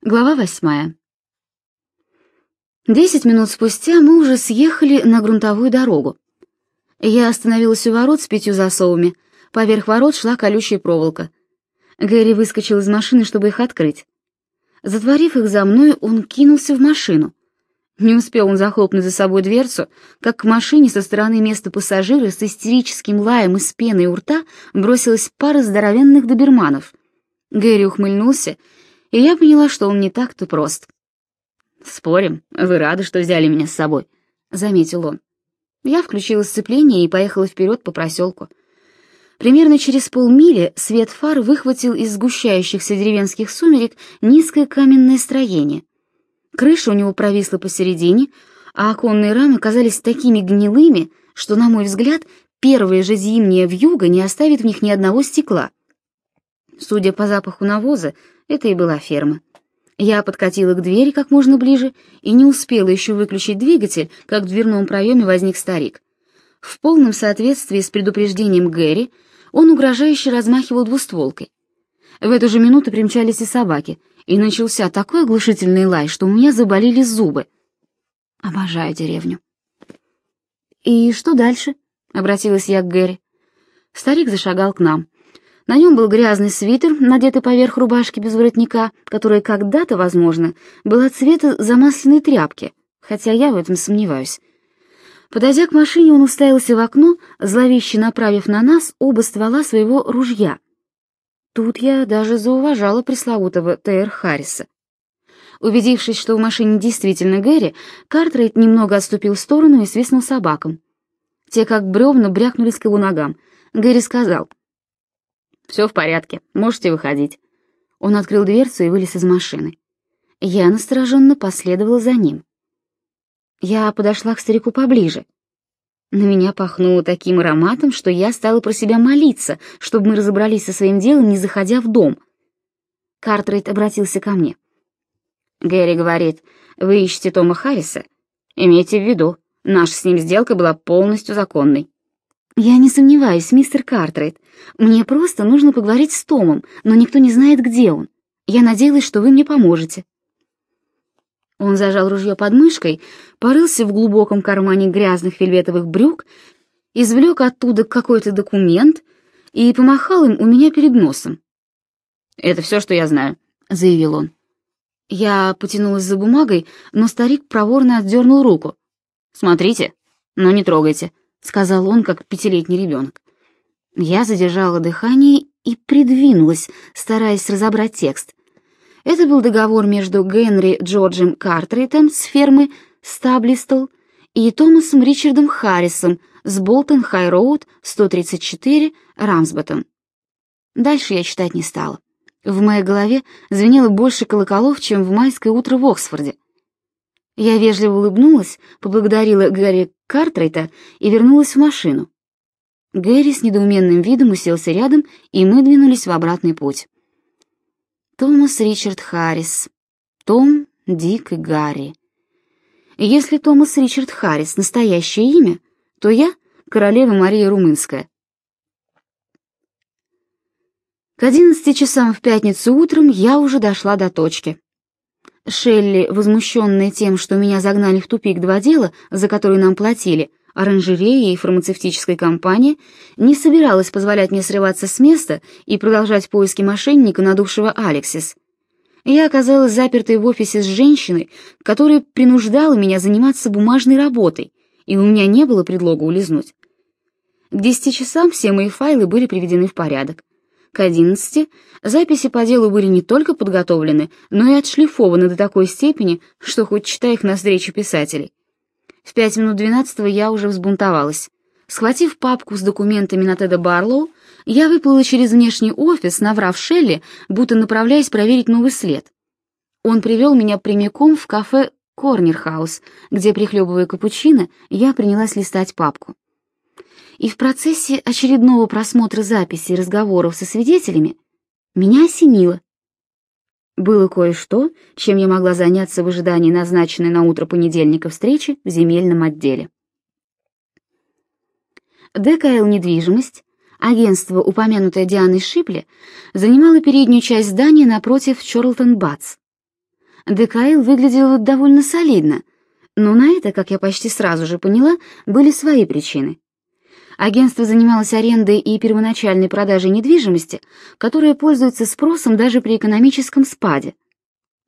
Глава восьмая. Десять минут спустя мы уже съехали на грунтовую дорогу. Я остановилась у ворот с пятью засовами. Поверх ворот шла колючая проволока. Гэри выскочил из машины, чтобы их открыть. Затворив их за мной, он кинулся в машину. Не успел он захлопнуть за собой дверцу, как к машине со стороны места пассажира с истерическим лаем из пены у рта бросилась пара здоровенных доберманов. Гэри ухмыльнулся и я поняла, что он не так-то прост. «Спорим, вы рады, что взяли меня с собой», — заметил он. Я включила сцепление и поехала вперед по проселку. Примерно через полмили свет фар выхватил из сгущающихся деревенских сумерек низкое каменное строение. Крыша у него провисла посередине, а оконные рамы казались такими гнилыми, что, на мой взгляд, первая же зимняя вьюга не оставит в них ни одного стекла. Судя по запаху навоза, это и была ферма. Я подкатила к двери как можно ближе и не успела еще выключить двигатель, как в дверном проеме возник старик. В полном соответствии с предупреждением Гэри он угрожающе размахивал двустволкой. В эту же минуту примчались и собаки, и начался такой оглушительный лай, что у меня заболели зубы. Обожаю деревню. «И что дальше?» — обратилась я к Гэри. Старик зашагал к нам. На нем был грязный свитер, надетый поверх рубашки без воротника, которая когда-то, возможно, была цвета замасленной тряпки, хотя я в этом сомневаюсь. Подойдя к машине, он уставился в окно, зловеще направив на нас оба ствола своего ружья. Тут я даже зауважала пресловутого Т.Р. Харриса. Убедившись, что в машине действительно Гэри, Картрейт немного отступил в сторону и свистнул собакам. Те, как бревна, брякнулись к его ногам. Гэри сказал, «Все в порядке, можете выходить». Он открыл дверцу и вылез из машины. Я настороженно последовала за ним. Я подошла к старику поближе. На меня пахнуло таким ароматом, что я стала про себя молиться, чтобы мы разобрались со своим делом, не заходя в дом. Картрейт обратился ко мне. «Гэри говорит, вы ищете Тома Харриса? Имейте в виду, наша с ним сделка была полностью законной». «Я не сомневаюсь, мистер Картрейт. Мне просто нужно поговорить с Томом, но никто не знает, где он. Я надеялась, что вы мне поможете». Он зажал ружье под мышкой, порылся в глубоком кармане грязных вельветовых брюк, извлек оттуда какой-то документ и помахал им у меня перед носом. «Это все, что я знаю», — заявил он. Я потянулась за бумагой, но старик проворно отдернул руку. «Смотрите, но не трогайте», — сказал он, как пятилетний ребенок. Я задержала дыхание и придвинулась, стараясь разобрать текст. Это был договор между Генри Джорджем Картрейтом с фермы Стаблистол и Томасом Ричардом Харрисом с Болтон Хай Роуд 134 Рамсботтон. Дальше я читать не стала. В моей голове звенело больше колоколов, чем в майское утро в Оксфорде. Я вежливо улыбнулась, поблагодарила Гэри Картрейта и вернулась в машину. Гэри с недоуменным видом уселся рядом, и мы двинулись в обратный путь. Томас Ричард Харрис. Том, Дик и Гарри. Если Томас Ричард Харрис — настоящее имя, то я — королева Мария Румынская. К одиннадцати часам в пятницу утром я уже дошла до точки. Шелли, возмущенная тем, что меня загнали в тупик два дела, за которые нам платили, оранжерея и фармацевтическая компания, не собиралась позволять мне срываться с места и продолжать поиски мошенника, надувшего Алексис. Я оказалась запертой в офисе с женщиной, которая принуждала меня заниматься бумажной работой, и у меня не было предлога улизнуть. К десяти часам все мои файлы были приведены в порядок. К одиннадцати записи по делу были не только подготовлены, но и отшлифованы до такой степени, что хоть читай их на встречу писателей. В пять минут двенадцатого я уже взбунтовалась. Схватив папку с документами на Теда Барлоу, я выплыла через внешний офис, наврав Шелли, будто направляясь проверить новый след. Он привел меня прямиком в кафе Корнерхаус, где, прихлебывая капучино, я принялась листать папку и в процессе очередного просмотра записей разговоров со свидетелями меня осенило. Было кое-что, чем я могла заняться в ожидании назначенной на утро понедельника встречи в земельном отделе. ДКЛ «Недвижимость», агентство, упомянутое Дианой Шипли, занимало переднюю часть здания напротив Чорлтон-Батс. ДКЛ выглядел довольно солидно, но на это, как я почти сразу же поняла, были свои причины. Агентство занималось арендой и первоначальной продажей недвижимости, которая пользуется спросом даже при экономическом спаде.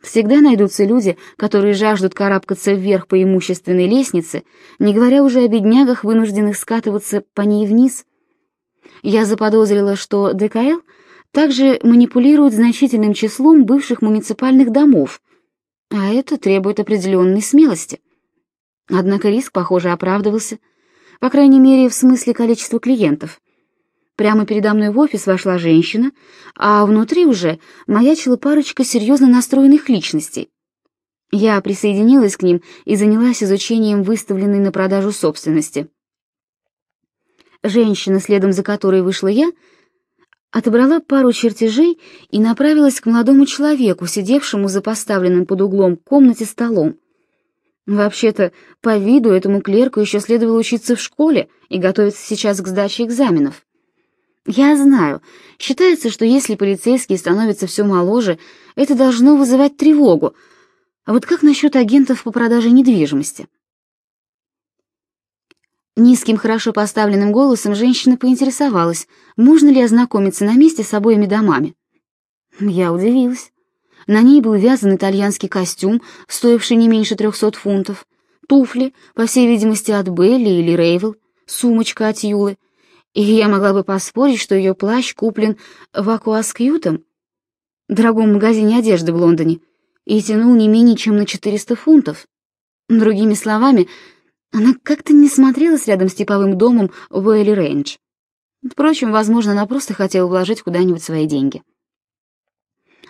Всегда найдутся люди, которые жаждут карабкаться вверх по имущественной лестнице, не говоря уже о беднягах, вынужденных скатываться по ней вниз. Я заподозрила, что ДКЛ также манипулирует значительным числом бывших муниципальных домов, а это требует определенной смелости. Однако риск, похоже, оправдывался, по крайней мере, в смысле количества клиентов. Прямо передо мной в офис вошла женщина, а внутри уже маячила парочка серьезно настроенных личностей. Я присоединилась к ним и занялась изучением выставленной на продажу собственности. Женщина, следом за которой вышла я, отобрала пару чертежей и направилась к молодому человеку, сидевшему за поставленным под углом комнате столом. Вообще-то, по виду этому клерку еще следовало учиться в школе и готовиться сейчас к сдаче экзаменов. Я знаю, считается, что если полицейские становятся все моложе, это должно вызывать тревогу. А вот как насчет агентов по продаже недвижимости? Низким, хорошо поставленным голосом женщина поинтересовалась, можно ли ознакомиться на месте с обоими домами. Я удивилась. На ней был вязан итальянский костюм, стоивший не меньше трехсот фунтов, туфли, по всей видимости, от Белли или Рейвел, сумочка от Юлы, и я могла бы поспорить, что ее плащ куплен в Акуаскьютом, дорогом магазине одежды в Лондоне, и тянул не менее чем на 400 фунтов. Другими словами, она как-то не смотрелась рядом с типовым домом в Уэлли Рейндж. Впрочем, возможно, она просто хотела вложить куда-нибудь свои деньги.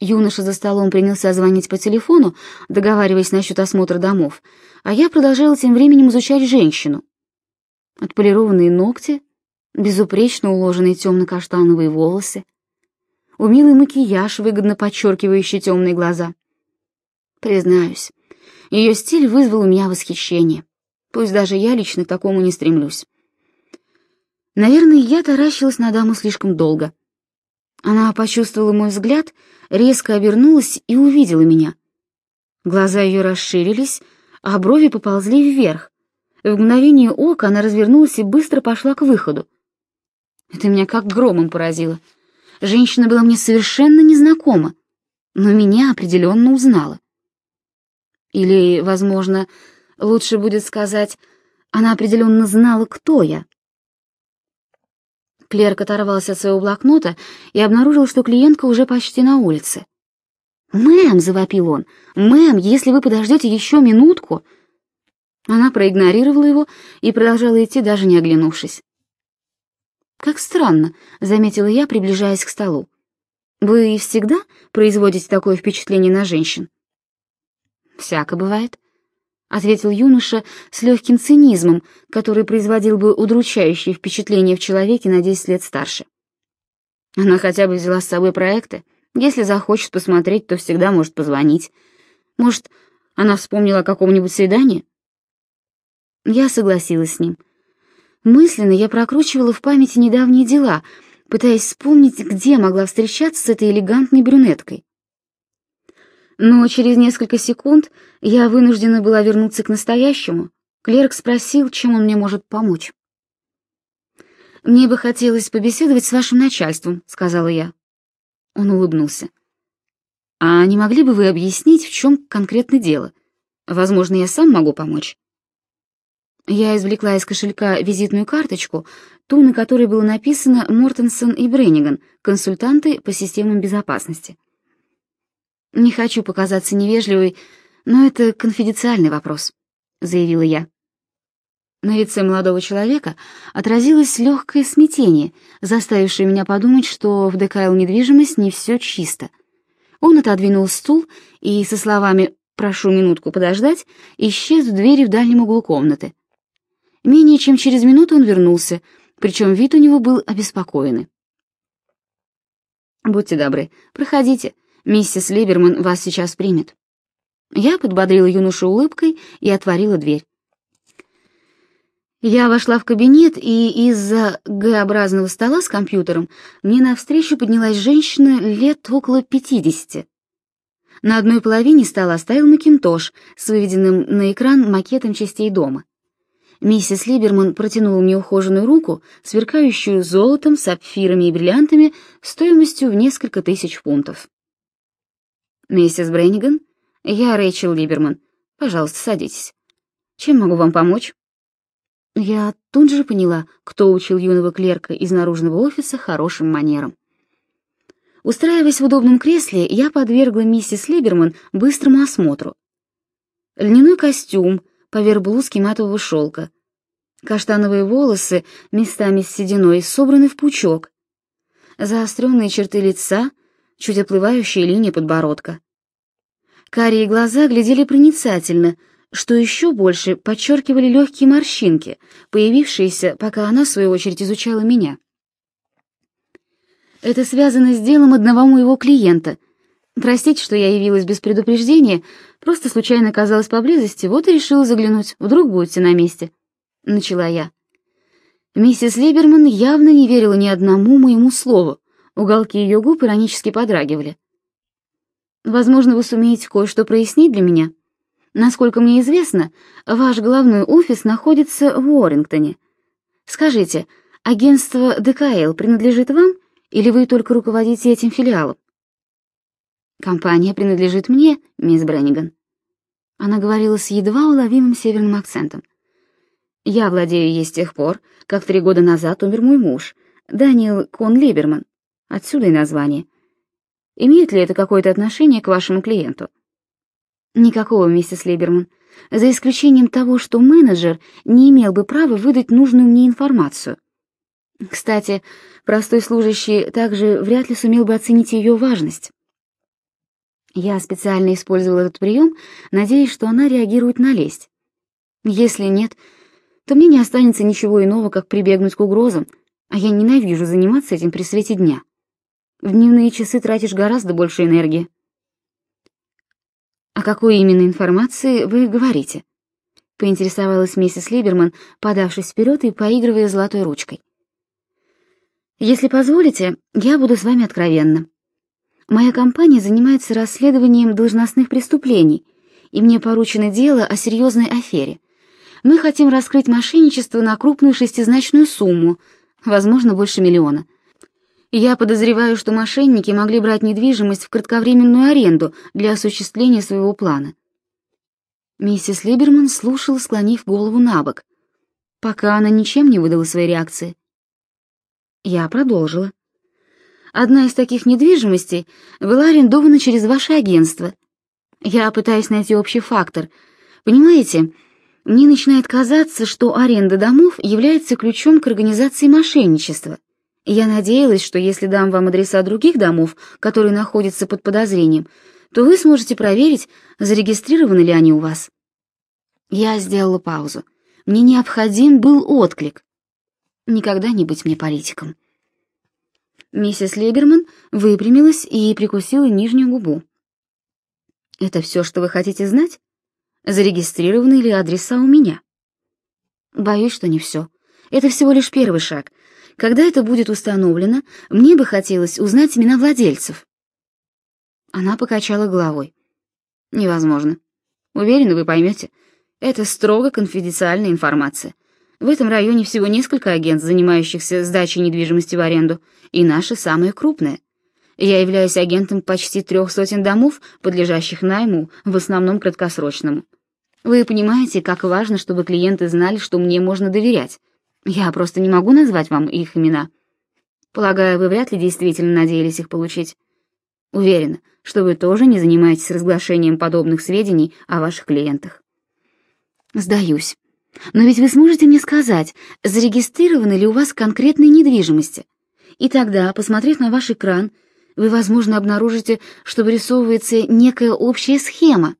Юноша за столом принялся звонить по телефону, договариваясь насчет осмотра домов, а я продолжала тем временем изучать женщину. Отполированные ногти, безупречно уложенные темно-каштановые волосы, умелый макияж, выгодно подчеркивающий темные глаза. Признаюсь, ее стиль вызвал у меня восхищение, пусть даже я лично к такому не стремлюсь. Наверное, я таращилась на даму слишком долго. Она почувствовала мой взгляд, резко обернулась и увидела меня. Глаза ее расширились, а брови поползли вверх. В мгновение ока она развернулась и быстро пошла к выходу. Это меня как громом поразило. Женщина была мне совершенно незнакома, но меня определенно узнала. Или, возможно, лучше будет сказать, она определенно знала, кто я. Клерк оторвался от своего блокнота и обнаружил, что клиентка уже почти на улице. «Мэм!» — завопил он. «Мэм, если вы подождете еще минутку...» Она проигнорировала его и продолжала идти, даже не оглянувшись. «Как странно», — заметила я, приближаясь к столу. «Вы всегда производите такое впечатление на женщин?» «Всяко бывает», — ответил юноша с легким цинизмом, который производил бы удручающее впечатление в человеке на десять лет старше. «Она хотя бы взяла с собой проекты. Если захочет посмотреть, то всегда может позвонить. Может, она вспомнила о каком-нибудь свидании?» Я согласилась с ним. Мысленно я прокручивала в памяти недавние дела, пытаясь вспомнить, где могла встречаться с этой элегантной брюнеткой. Но через несколько секунд я вынуждена была вернуться к настоящему. Клерк спросил, чем он мне может помочь. «Мне бы хотелось побеседовать с вашим начальством», — сказала я. Он улыбнулся. «А не могли бы вы объяснить, в чем конкретно дело? Возможно, я сам могу помочь». Я извлекла из кошелька визитную карточку, ту, на которой было написано «Мортенсон и Бренниган, консультанты по системам безопасности». «Не хочу показаться невежливой, но это конфиденциальный вопрос», — заявила я. На лице молодого человека отразилось легкое смятение, заставившее меня подумать, что в ДКЛ недвижимость не все чисто. Он отодвинул стул и со словами «прошу минутку подождать» исчез в двери в дальнем углу комнаты. Менее чем через минуту он вернулся, причем вид у него был обеспокоенный. «Будьте добры, проходите, миссис Либерман вас сейчас примет». Я подбодрила юношу улыбкой и отворила дверь. Я вошла в кабинет, и из-за Г-образного стола с компьютером мне навстречу поднялась женщина лет около пятидесяти. На одной половине стола стоял макинтош с выведенным на экран макетом частей дома. Миссис Либерман протянула мне ухоженную руку, сверкающую золотом, сапфирами и бриллиантами стоимостью в несколько тысяч фунтов. «Миссис Бренниган, я Рэйчел Либерман. Пожалуйста, садитесь. Чем могу вам помочь?» Я тут же поняла, кто учил юного клерка из наружного офиса хорошим манерам. Устраиваясь в удобном кресле, я подвергла миссис Либерман быстрому осмотру. Льняной костюм, поверх блузки матового шелка. Каштановые волосы, местами с сединой, собраны в пучок. Заостренные черты лица, чуть оплывающая линия подбородка. Карие глаза глядели проницательно, что еще больше подчеркивали легкие морщинки, появившиеся, пока она, в свою очередь, изучала меня. Это связано с делом одного моего клиента. Простите, что я явилась без предупреждения, просто случайно оказалась поблизости, вот и решила заглянуть, вдруг будете на месте. Начала я. Миссис Либерман явно не верила ни одному моему слову, уголки ее губ иронически подрагивали. Возможно, вы сумеете кое-что прояснить для меня. Насколько мне известно, ваш главный офис находится в Уоррингтоне. Скажите, агентство ДКЛ принадлежит вам или вы только руководите этим филиалом? Компания принадлежит мне, мисс Бренниган. Она говорила с едва уловимым северным акцентом. Я владею ей с тех пор, как три года назад умер мой муж, Даниэл Кон Либерман. Отсюда и название. Имеет ли это какое-то отношение к вашему клиенту? Никакого, миссис Либерман, за исключением того, что менеджер не имел бы права выдать нужную мне информацию. Кстати, простой служащий также вряд ли сумел бы оценить ее важность. Я специально использовал этот прием, надеясь, что она реагирует на лесть. Если нет, то мне не останется ничего иного, как прибегнуть к угрозам, а я ненавижу заниматься этим при свете дня. В дневные часы тратишь гораздо больше энергии. «О какой именно информации вы говорите?» — поинтересовалась миссис Либерман, подавшись вперед и поигрывая золотой ручкой. Если позволите, я буду с вами откровенна. Моя компания занимается расследованием должностных преступлений, и мне поручено дело о серьезной афере. Мы хотим раскрыть мошенничество на крупную шестизначную сумму, возможно, больше миллиона. Я подозреваю, что мошенники могли брать недвижимость в кратковременную аренду для осуществления своего плана. Миссис Либерман слушала, склонив голову на бок, пока она ничем не выдала своей реакции. Я продолжила. Одна из таких недвижимостей была арендована через ваше агентство. Я пытаюсь найти общий фактор. Понимаете, мне начинает казаться, что аренда домов является ключом к организации мошенничества. Я надеялась, что если дам вам адреса других домов, которые находятся под подозрением, то вы сможете проверить, зарегистрированы ли они у вас. Я сделала паузу. Мне необходим был отклик. Никогда не быть мне политиком. Миссис Либерман выпрямилась и прикусила нижнюю губу. «Это все, что вы хотите знать? Зарегистрированы ли адреса у меня?» «Боюсь, что не все. Это всего лишь первый шаг. Когда это будет установлено, мне бы хотелось узнать имена владельцев». Она покачала головой. «Невозможно. Уверена, вы поймете. Это строго конфиденциальная информация. В этом районе всего несколько агентств, занимающихся сдачей недвижимости в аренду, и наши самые крупные. Я являюсь агентом почти трех сотен домов, подлежащих найму, в основном краткосрочному. Вы понимаете, как важно, чтобы клиенты знали, что мне можно доверять. Я просто не могу назвать вам их имена. Полагаю, вы вряд ли действительно надеялись их получить. Уверена, что вы тоже не занимаетесь разглашением подобных сведений о ваших клиентах. Сдаюсь. Но ведь вы сможете мне сказать, зарегистрированы ли у вас конкретные недвижимости? И тогда, посмотрев на ваш экран, вы, возможно, обнаружите, что вырисовывается некая общая схема.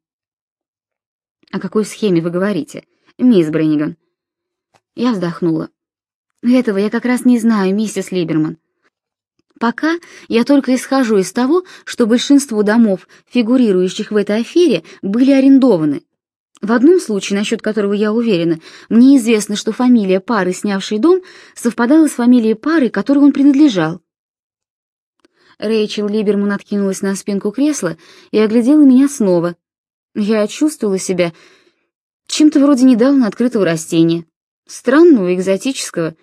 О какой схеме вы говорите, мисс Бренниган? Я вздохнула. Этого я как раз не знаю, миссис Либерман. Пока я только исхожу из того, что большинство домов, фигурирующих в этой афере, были арендованы, в одном случае, насчет которого я уверена, мне известно, что фамилия пары, снявшей дом, совпадала с фамилией пары, которой он принадлежал. Рэйчел Либерман откинулась на спинку кресла и оглядела меня снова. Я чувствовала себя чем-то вроде недавно открытого растения, странного, экзотического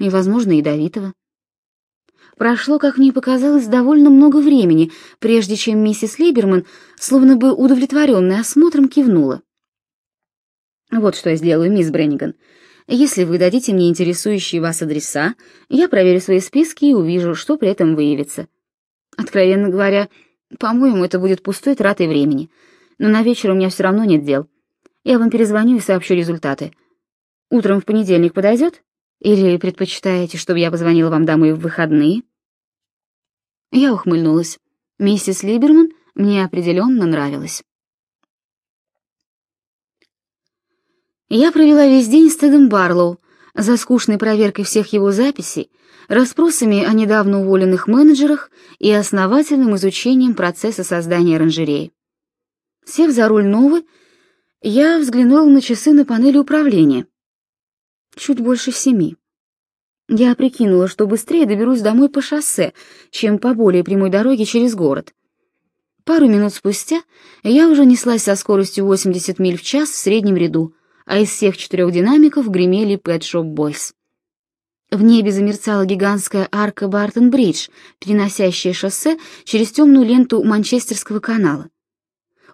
и, возможно, ядовитого. Прошло, как мне показалось, довольно много времени, прежде чем миссис Либерман, словно бы удовлетворенная осмотром, кивнула. «Вот что я сделаю, мисс Бренниган. Если вы дадите мне интересующие вас адреса, я проверю свои списки и увижу, что при этом выявится. Откровенно говоря, по-моему, это будет пустой тратой времени, но на вечер у меня все равно нет дел. Я вам перезвоню и сообщу результаты. Утром в понедельник подойдет? Или предпочитаете, чтобы я позвонила вам домой в выходные?» Я ухмыльнулась. Миссис Либерман мне определенно нравилась. Я провела весь день с Тедом Барлоу, за скучной проверкой всех его записей, расспросами о недавно уволенных менеджерах и основательным изучением процесса создания оранжереи. Сев за руль Новы, я взглянула на часы на панели управления. Чуть больше семи. Я прикинула, что быстрее доберусь домой по шоссе, чем по более прямой дороге через город. Пару минут спустя я уже неслась со скоростью 80 миль в час в среднем ряду, а из всех четырех динамиков гремели Pet Shop Boys. В небе замерцала гигантская арка Бартон-Бридж, переносящая шоссе через темную ленту Манчестерского канала.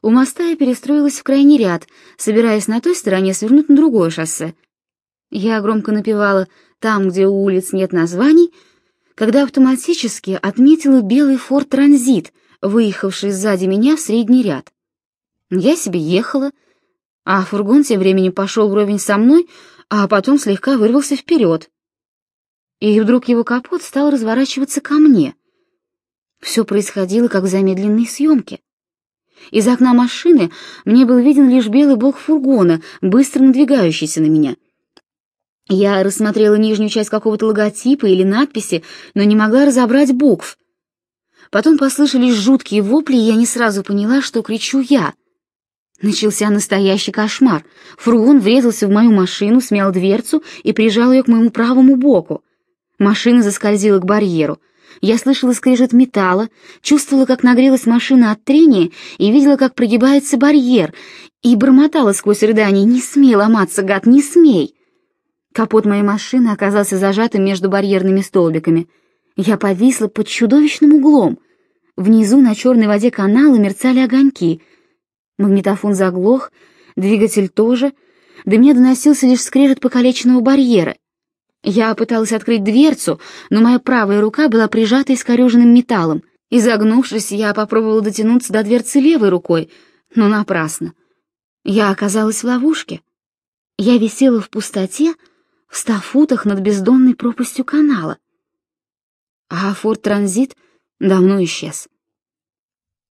У моста я перестроилась в крайний ряд, собираясь на той стороне свернуть на другое шоссе. Я громко напевала там, где у улиц нет названий, когда автоматически отметила белый Форд Транзит, выехавший сзади меня в средний ряд. Я себе ехала, а фургон тем временем пошел вровень со мной, а потом слегка вырвался вперед. И вдруг его капот стал разворачиваться ко мне. Все происходило как в замедленной съемке. Из окна машины мне был виден лишь белый бок фургона, быстро надвигающийся на меня — я рассмотрела нижнюю часть какого-то логотипа или надписи, но не могла разобрать букв. Потом послышались жуткие вопли, и я не сразу поняла, что кричу я. Начался настоящий кошмар. Фургон врезался в мою машину, смял дверцу и прижал ее к моему правому боку. Машина заскользила к барьеру. Я слышала скрежет металла, чувствовала, как нагрелась машина от трения, и видела, как прогибается барьер, и бормотала сквозь рыдание «Не смей ломаться, гад, не смей!» Капот моей машины оказался зажатым между барьерными столбиками. Я повисла под чудовищным углом. Внизу на черной воде канала мерцали огоньки. Магнитофон заглох, двигатель тоже. До меня доносился лишь скрежет покалеченного барьера. Я пыталась открыть дверцу, но моя правая рука была прижата искореженным металлом. Изогнувшись, я попробовала дотянуться до дверцы левой рукой, но напрасно. Я оказалась в ловушке. Я висела в пустоте, в ста футах над бездонной пропастью канала. А Форд Транзит давно исчез.